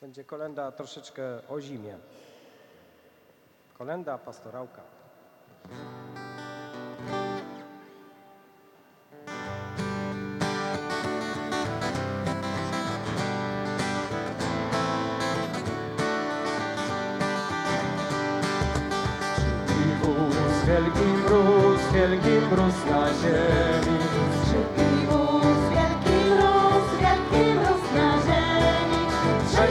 Będzie kolenda troszeczkę o zimie. Kolenda pastorałka. Wielki mróz, wielki mróz na ziemi.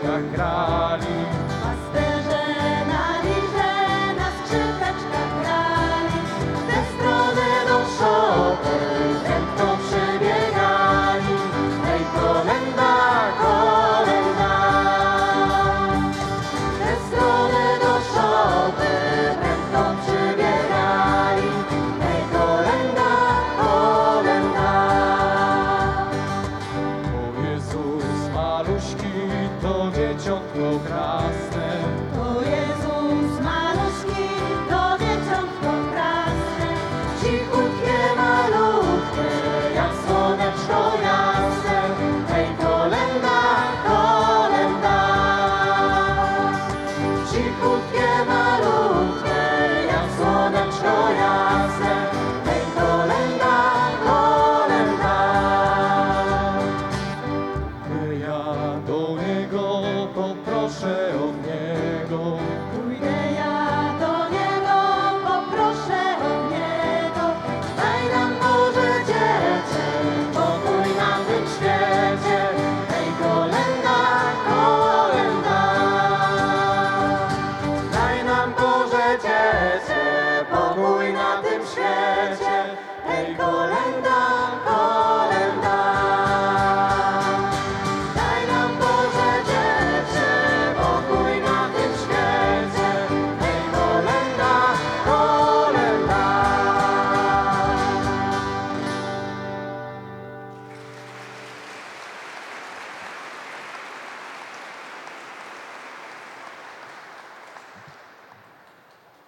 Chacrari Cichutkie malutkie.